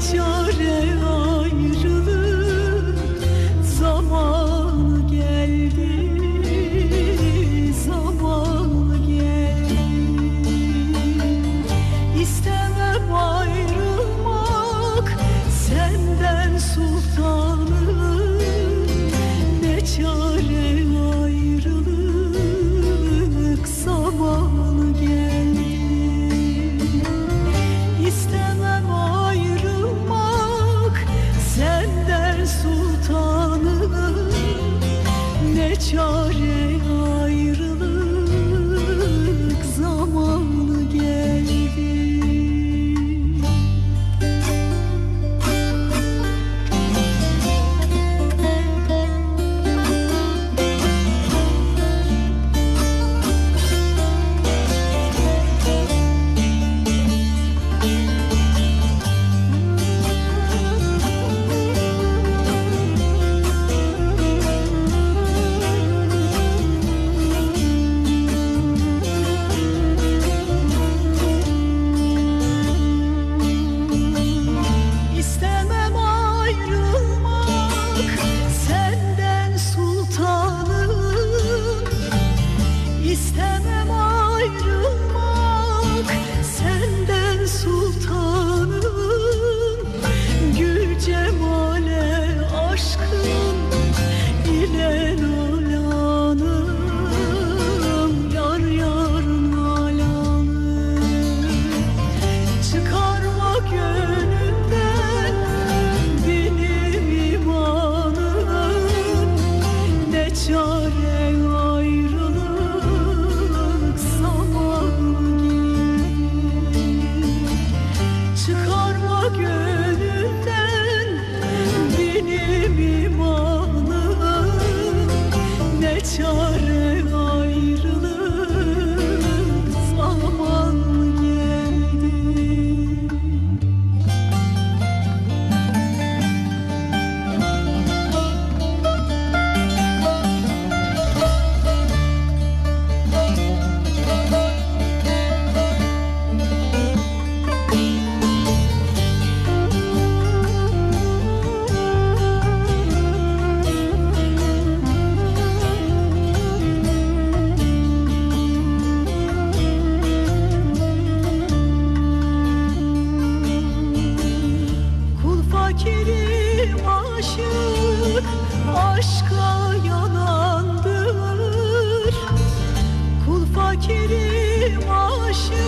çare ayrılık zaman geldi zaman geldi. İstemem ayrılmak senden sultan geçiyor aşka yanandır. Kul fakirim aşık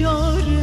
yar